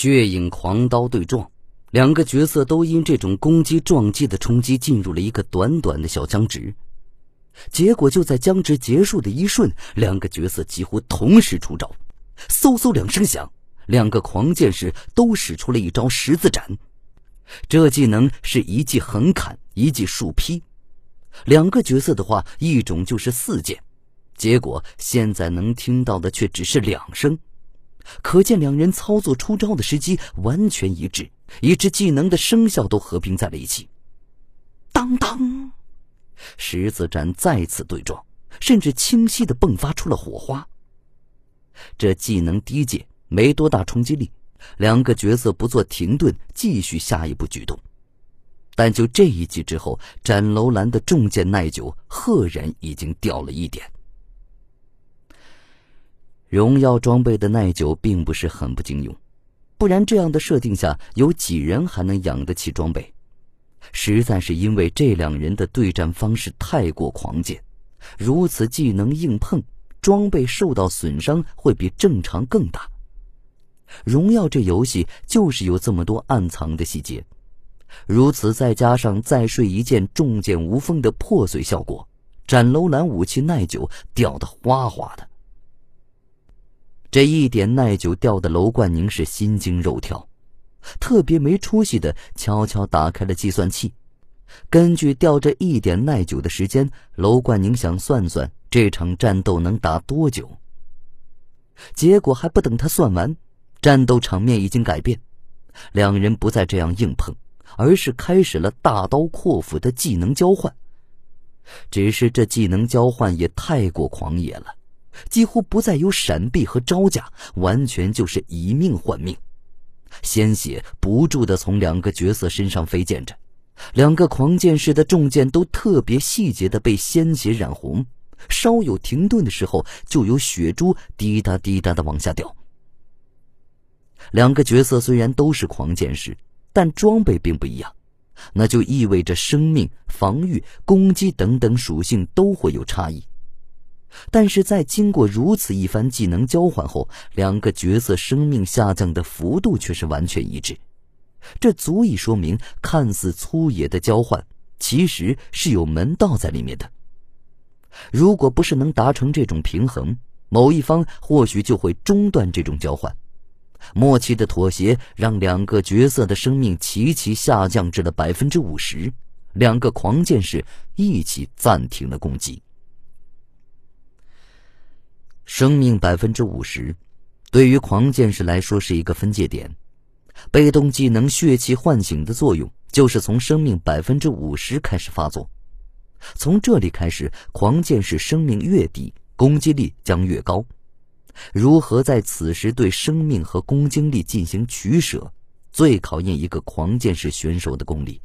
血影狂刀对撞，两个角色都因这种攻击撞击的冲击进入了一个短短的小僵直。结果就在僵直结束的一瞬，两个角色几乎同时出招，嗖嗖两声响，两个狂剑士都使出了一招十字斩。这技能是一记横砍，一记竖劈。两个角色的话，一种就是四剑，结果现在能听到的却只是两声。可见两人操作出招的时机完全一致，以致技能的声效都合并在了一起。当当，十字斩再次对撞，甚至清晰的迸发出了火花。这技能低阶，没多大冲击力，两个角色不做停顿，继续下一步举动。但就这一击之后，斩楼兰的重剑耐久赫然已经掉了一点。荣耀装备的耐久并不是很不经用，不然这样的设定下，有几人还能养得起装备？实在是因为这两人的对战方式太过狂剑，如此技能硬碰，装备受到损伤会比正常更大。荣耀这游戏就是有这么多暗藏的细节，如此再加上再睡一件重剑无锋的破碎效果，斩楼兰武器耐久掉得哗哗的。这一点耐久掉的楼冠宁是心惊肉跳，特别没出息的悄悄打开了计算器，根据掉这一点耐久的时间，楼冠宁想算算这场战斗能打多久。结果还不等他算完，战斗场面已经改变，两人不再这样硬碰，而是开始了大刀阔斧的技能交换。只是这技能交换也太过狂野了。几乎不再有闪避和招架，完全就是以命换命，鲜血不住的从两个角色身上飞溅着，两个狂剑士的重剑都特别细节的被鲜血染红，稍有停顿的时候，就有血珠滴答滴答的往下掉。两个角色虽然都是狂剑士，但装备并不一样，那就意味着生命、防御、攻击等等属性都会有差异。但是在经过如此一番技能交换后，两个角色生命下降的幅度却是完全一致，这足以说明看似粗野的交换其实是有门道在里面的。如果不是能达成这种平衡，某一方或许就会中断这种交换。默契的妥协让两个角色的生命齐齐下降至了百分之五十，两个狂剑士一起暂停了攻击。生命百分之五十，对于狂剑士来说是一个分界点。被动技能血气唤醒的作用，就是从生命百分之五十开始发作。从这里开始，狂剑士生命越低，攻击力将越高。如何在此时对生命和攻击力进行取舍，最考验一个狂剑士选手的功力。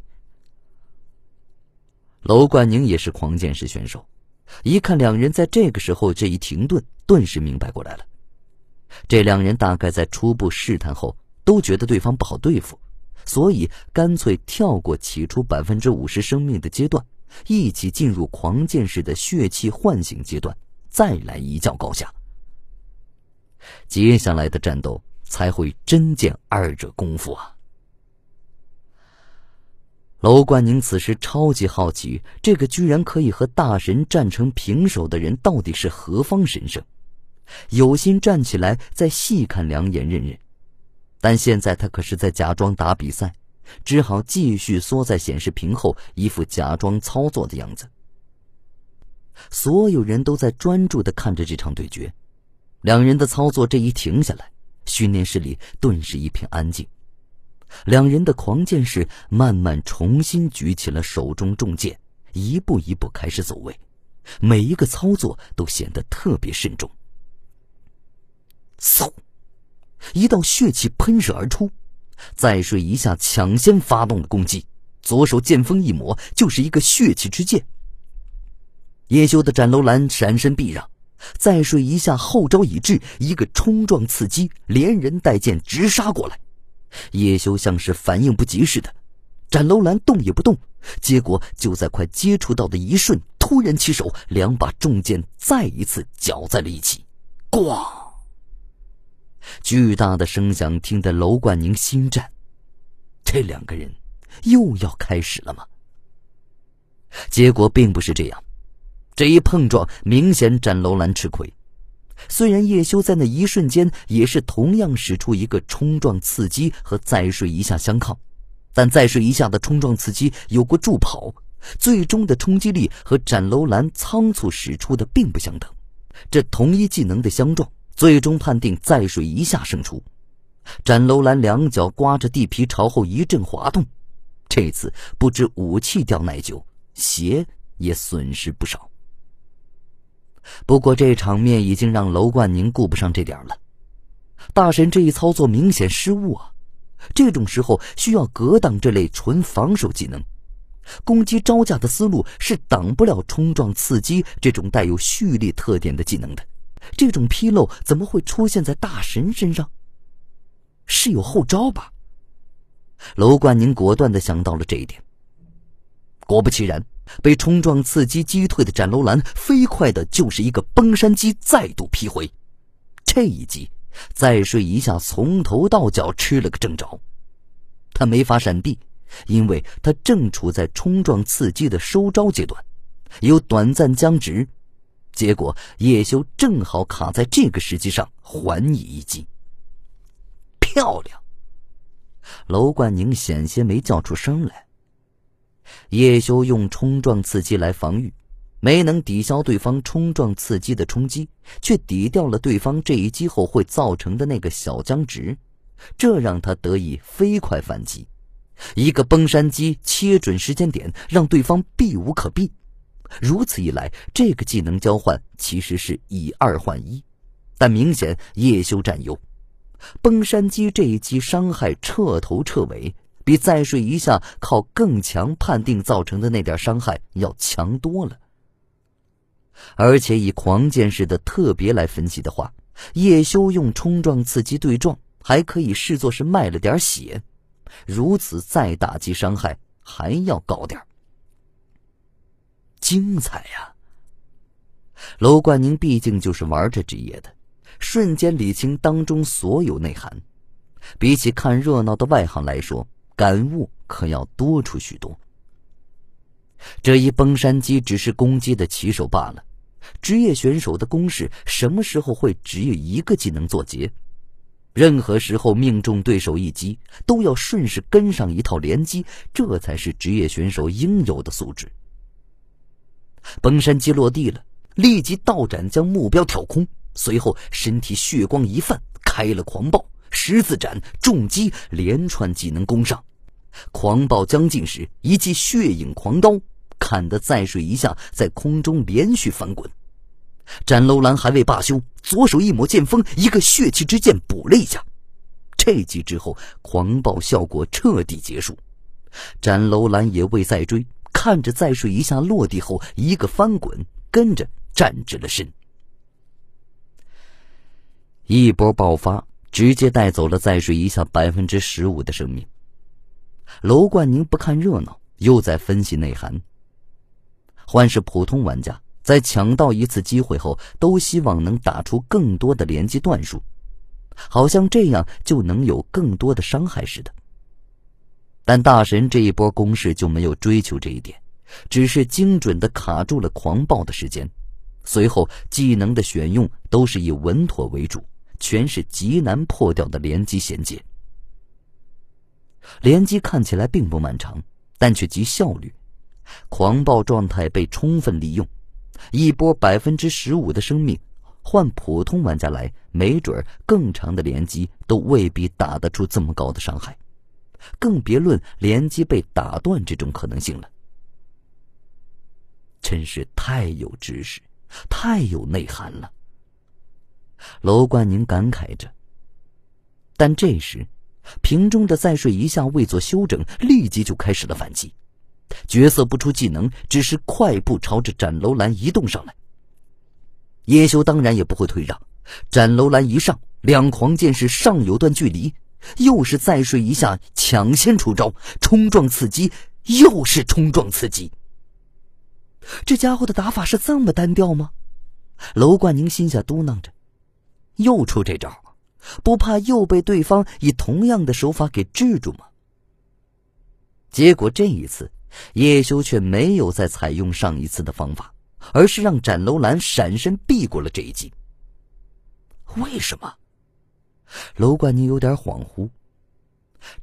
楼冠宁也是狂剑士选手。一看两人在这个时候这一停顿，顿时明白过来了。这两人大概在初步试探后，都觉得对方不好对付，所以干脆跳过起初百分之五十生命的阶段，一起进入狂剑士的血气唤醒阶段，再来一较高下。接下来的战斗才会真见二者功夫啊！楼冠宁此时超级好奇，这个居然可以和大神战成平手的人到底是何方神圣？有心站起来再细看两眼认认，但现在他可是在假装打比赛，只好继续缩在显示屏后，一副假装操作的样子。所有人都在专注的看着这场对决，两人的操作这一停下来，训练室里顿时一片安静。两人的狂剑士慢慢重新举起了手中重剑，一步一步开始走位，每一个操作都显得特别慎重。嗖，一道血气喷射而出，再睡一下抢先发动了攻击，左手剑锋一抹，就是一个血气之剑。叶修的斩楼兰闪身避让，再睡一下后招已至，一个冲撞刺击，连人带剑直杀过来。叶修像是反应不及似的，斩楼兰动也不动，结果就在快接触到的一瞬，突然起手，两把重剑再一次搅在了一起，咣！巨大的声响听得楼冠宁心颤。这两个人又要开始了吗？结果并不是这样，这一碰撞明显斩楼兰吃亏。虽然叶修在那一瞬间也是同样使出一个冲撞刺激和再睡一下相抗，但再睡一下的冲撞刺激有过助跑，最终的冲击力和斩楼兰仓促使出的并不相等。这同一技能的相撞，最终判定再睡一下胜出。斩楼兰两脚刮着地皮朝后一阵滑动，这次不止武器掉耐久，鞋也损失不少。不过这场面已经让楼冠宁顾不上这点了。大神这一操作明显失误啊！这种时候需要格挡这类纯防守技能，攻击招架的思路是挡不了冲撞刺激这种带有蓄力特点的技能的。这种纰漏怎么会出现在大神身上？是有后招吧？楼冠宁果断的想到了这一点。果不其然。被冲撞刺激击退的斩楼兰，飞快的就是一个崩山击，再度劈回。这一击，再睡一下，从头到脚吃了个正着。他没法闪避，因为他正处在冲撞刺激的收招阶段，有短暂僵直。结果叶修正好卡在这个时机上，还你一击。漂亮！楼冠宁险些没叫出声来。叶修用冲撞刺激来防御，没能抵消对方冲撞刺激的冲击，却抵掉了对方这一击后会造成的那个小僵直，这让他得以飞快反击。一个崩山击切准时间点，让对方避无可避。如此一来，这个技能交换其实是以二换一，但明显叶修占优。崩山击这一击伤害彻头彻尾。比再睡一下靠更强判定造成的那点伤害要强多了。而且以狂剑士的特别来分析的话，叶修用冲撞刺激对撞，还可以视作是卖了点血，如此再打击伤害还要高点精彩呀！楼冠宁毕竟就是玩这职业的，瞬间理清当中所有内涵。比起看热闹的外行来说。感悟可要多出许多。这一崩山击只是攻击的起手罢了。职业选手的攻势什么时候会只有一个技能做结？任何时候命中对手一击，都要顺势跟上一套连击，这才是职业选手应有的素质。崩山击落地了，立即倒斩将目标挑空，随后身体血光一泛，开了狂暴。十字斩、重击，连串技能攻上，狂暴将近时，一记血影狂刀砍得再水一下，在空中连续翻滚。斩楼兰还未罢休，左手一抹剑锋，一个血气之剑补了一下。这击之后，狂暴效果彻底结束。斩楼兰也未再追，看着再水一下落地后，一个翻滚，跟着站直了身。一波爆发。直接带走了再水一下百分之十五的生命。楼冠宁不看热闹，又在分析内涵。换是普通玩家，在抢到一次机会后，都希望能打出更多的连击段数，好像这样就能有更多的伤害似的。但大神这一波攻势就没有追求这一点，只是精准的卡住了狂暴的时间，随后技能的选用都是以稳妥为主。全是极难破掉的连击衔接，连击看起来并不漫长，但却极效率。狂暴状态被充分利用，一波百分之十五的生命，换普通玩家来，没准更长的连击都未必打得出这么高的伤害，更别论连击被打断这种可能性了。真是太有知识，太有内涵了。楼冠宁感慨着，但这时，瓶中的再睡一下未做休整，立即就开始了反击。角色不出技能，只是快步朝着斩楼兰移动上来。叶修当然也不会退让，斩楼兰一上，两狂剑士尚有段距离，又是再睡一下抢先出招，冲撞刺激，又是冲撞刺激。这家伙的打法是这么单调吗？楼冠宁心下嘟囔着。又出这招，不怕又被对方以同样的手法给制住吗？结果这一次，叶修却没有再采用上一次的方法，而是让斩楼兰闪身避过了这一击。为什么？楼冠宁有点恍惚。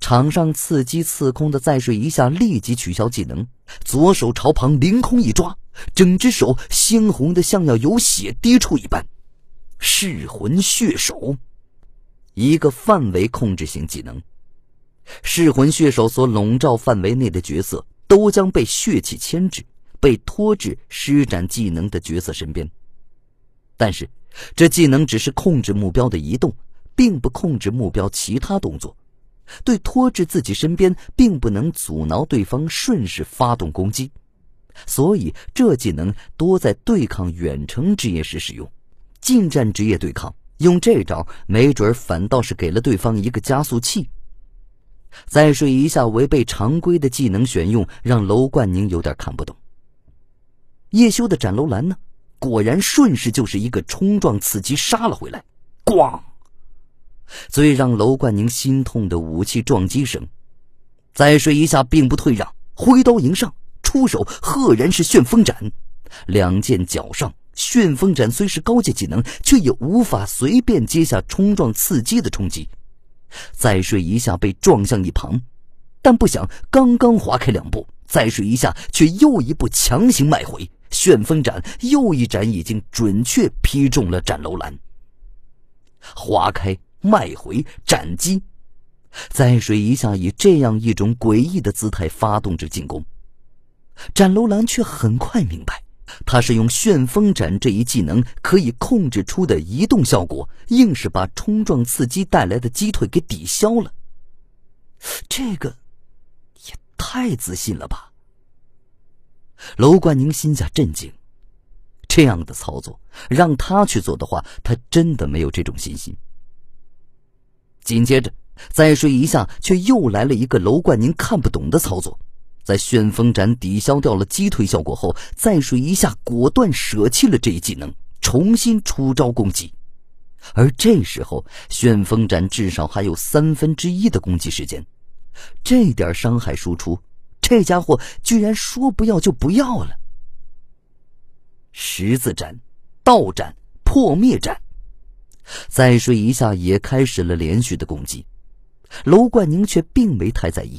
场上刺击刺空的再睡一下，立即取消技能，左手朝旁凌空一抓，整只手猩红的像要有血滴出一般。噬魂血手，一个范围控制型技能。噬魂血手所笼罩范围内的角色都将被血气牵制，被拖至施展技能的角色身边。但是，这技能只是控制目标的移动，并不控制目标其他动作。对拖至自己身边，并不能阻挠对方顺势发动攻击，所以这技能多在对抗远程职业时使用。近战职业对抗用这招，没准反倒是给了对方一个加速器。再睡一下，违背常规的技能选用，让楼冠宁有点看不懂。叶修的斩楼兰呢？果然顺势就是一个冲撞刺击杀了回来，咣！最让楼冠宁心痛的武器撞击声。再睡一下，并不退让，挥刀迎上，出手赫然是旋风斩。两剑脚上。旋风斩虽是高阶技能，却也无法随便接下冲撞刺激的冲击。再睡一下被撞向一旁，但不想刚刚划开两步，再睡一下却又一步强行迈回。旋风斩又一斩已经准确劈中了斩楼兰。划开迈回斩击，再睡一下以这样一种诡异的姿态发动着进攻，斩楼兰却很快明白。他是用旋风斩这一技能可以控制出的移动效果，硬是把冲撞刺激带来的击退给抵消了。这个也太自信了吧！楼冠宁心下震惊，这样的操作让他去做的话，他真的没有这种信心。紧接着，再睡一下，却又来了一个楼冠宁看不懂的操作。在旋风斩抵消掉了击退效果后，再睡一下，果断舍弃了这一技能，重新出招攻击。而这时候，旋风斩至少还有三分之一的攻击时间，这点伤害输出，这家伙居然说不要就不要了。十字斩、倒斩、破灭斩，再睡一下，也开始了连续的攻击。楼冠宁却并没太在意。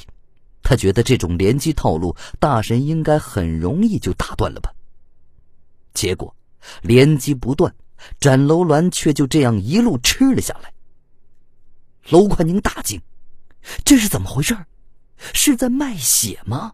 他觉得这种连击套路，大神应该很容易就打断了吧。结果，连击不断，斩楼兰却就这样一路吃了下来。楼冠宁大惊：“这是怎么回事？是在卖血吗？”